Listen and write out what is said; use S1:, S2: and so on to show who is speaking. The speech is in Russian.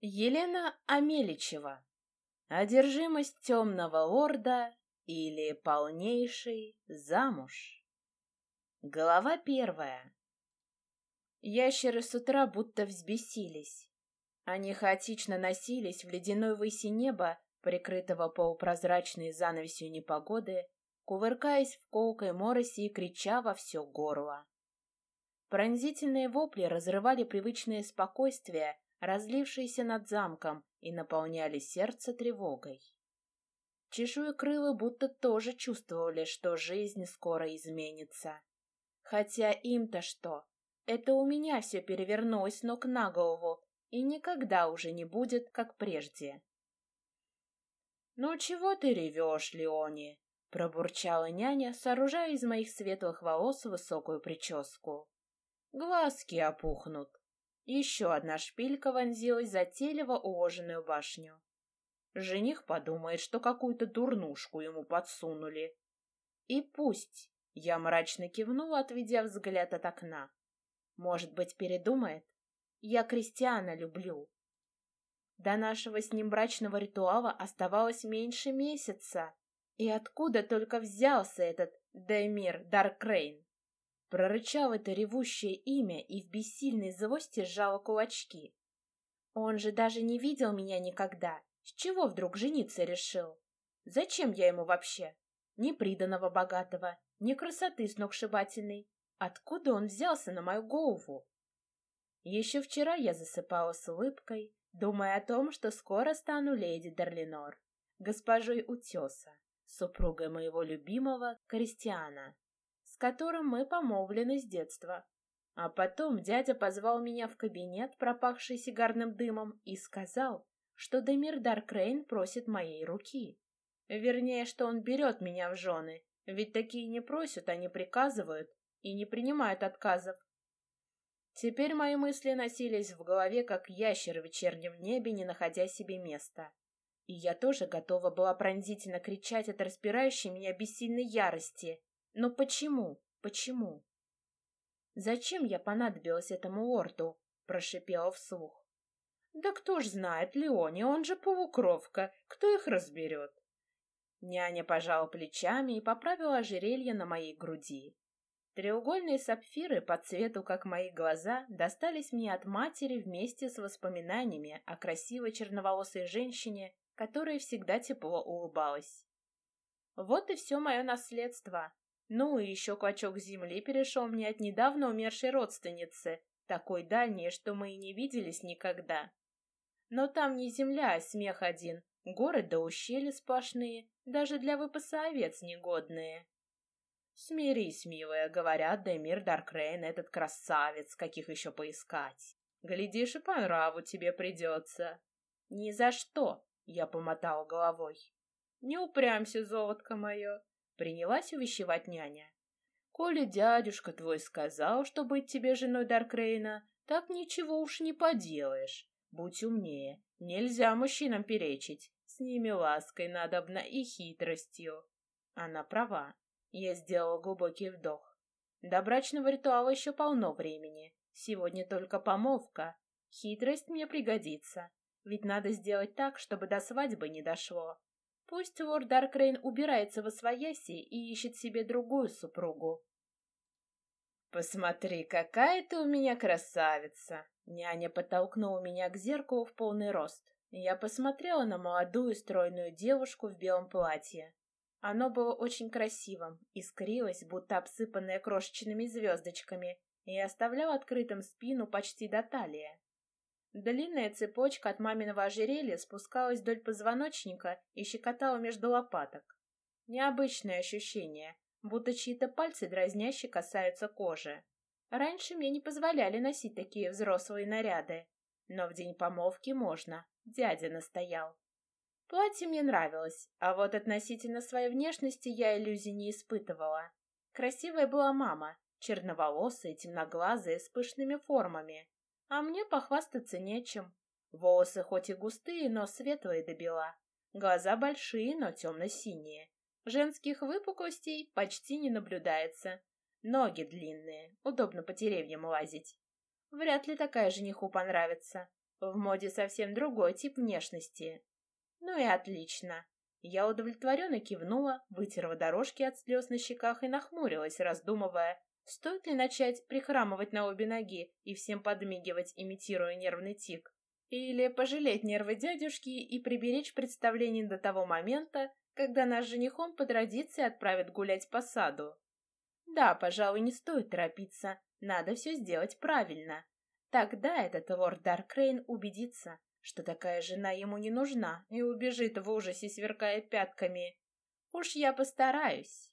S1: Елена Амеличева. Одержимость темного лорда или полнейший замуж. Глава первая. Ящеры с утра будто взбесились. Они хаотично носились в ледяной выси неба, прикрытого полупрозрачной занавесью непогоды, кувыркаясь в колкой моросе и крича во все горло. Пронзительные вопли разрывали привычное спокойствие, разлившиеся над замком, и наполняли сердце тревогой. Чешуекрылы будто тоже чувствовали, что жизнь скоро изменится. Хотя им-то что? Это у меня все перевернулось ног на голову, и никогда уже не будет, как прежде. «Ну чего ты ревешь, Леони?» — пробурчала няня, сооружая из моих светлых волос высокую прическу. «Глазки опухнут». Еще одна шпилька вонзилась затейливо уложенную башню. Жених подумает, что какую-то дурнушку ему подсунули. И пусть, я мрачно кивнула, отведя взгляд от окна. Может быть, передумает? Я Кристиана люблю. До нашего с ним брачного ритуала оставалось меньше месяца. И откуда только взялся этот Даймир Даркрейн? Прорычал это ревущее имя и в бессильной злости сжала кулачки. Он же даже не видел меня никогда. С чего вдруг жениться решил? Зачем я ему вообще? Ни приданого богатого, ни красоты сногсшибательной. Откуда он взялся на мою голову? Еще вчера я засыпала с улыбкой, думая о том, что скоро стану леди Дарлинор, госпожой Утеса, супругой моего любимого Кристиана которым мы помолвлены с детства. А потом дядя позвал меня в кабинет, пропахший сигарным дымом, и сказал, что Демир Даркрейн просит моей руки. Вернее, что он берет меня в жены, ведь такие не просят, они приказывают и не принимают отказов. Теперь мои мысли носились в голове, как ящеры в вечернем небе, не находя себе места. И я тоже готова была пронзительно кричать от распирающей меня бессильной ярости. Но почему? Почему? Зачем я понадобилась этому лорду? Прошипела вслух. Да кто ж знает, Леони, он же полукровка, кто их разберет? Няня пожала плечами и поправила ожерелье на моей груди. Треугольные сапфиры по цвету, как мои глаза, достались мне от матери вместе с воспоминаниями о красивой черноволосой женщине, которая всегда тепло улыбалась. Вот и все мое наследство, ну и еще клочок земли перешел мне от недавно умершей родственницы, такой дальней, что мы и не виделись никогда. Но там не земля, а смех один, горы да ущелья сплошные, даже для выпаса овец негодные. Смирись, милая, говорят, Демир Даркрейн этот красавец, каких еще поискать. Глядишь, и по нраву тебе придется. Ни за что, я помотал головой. Не упрямься, золотко мое, Принялась увещевать няня. «Коли дядюшка твой сказал, что быть тебе женой Даркрейна, так ничего уж не поделаешь. Будь умнее. Нельзя мужчинам перечить. С ними лаской надобно и хитростью». Она права. Я сделала глубокий вдох. До брачного ритуала еще полно времени. Сегодня только помолвка. Хитрость мне пригодится. Ведь надо сделать так, чтобы до свадьбы не дошло. Пусть лорд Даркрейн убирается во свояси и ищет себе другую супругу. «Посмотри, какая ты у меня красавица!» Няня подтолкнула меня к зеркалу в полный рост. Я посмотрела на молодую стройную девушку в белом платье. Оно было очень красивым, искрилось, будто обсыпанное крошечными звездочками, и оставляло открытым спину почти до талии. Длинная цепочка от маминого ожерелья спускалась вдоль позвоночника и щекотала между лопаток. Необычное ощущение, будто чьи-то пальцы дразняще касаются кожи. Раньше мне не позволяли носить такие взрослые наряды, но в день помолвки можно, дядя настоял. Платье мне нравилось, а вот относительно своей внешности я иллюзий не испытывала. Красивая была мама, черноволосая, темноглазая, с пышными формами. А мне похвастаться нечем. Волосы хоть и густые, но светлые до бела. Глаза большие, но темно-синие. Женских выпуклостей почти не наблюдается. Ноги длинные, удобно по деревьям лазить. Вряд ли такая жениху понравится. В моде совсем другой тип внешности. Ну и отлично. Я удовлетворенно кивнула, вытерла дорожки от слез на щеках и нахмурилась, раздумывая, стоит ли начать прихрамывать на обе ноги и всем подмигивать, имитируя нервный тик, или пожалеть нервы дядюшки и приберечь представление до того момента, когда наш женихом по традиции отправят гулять по саду. Да, пожалуй, не стоит торопиться, надо все сделать правильно. Тогда этот лорд Даркрейн убедится, что такая жена ему не нужна, и убежит в ужасе, сверкая пятками. Уж я постараюсь.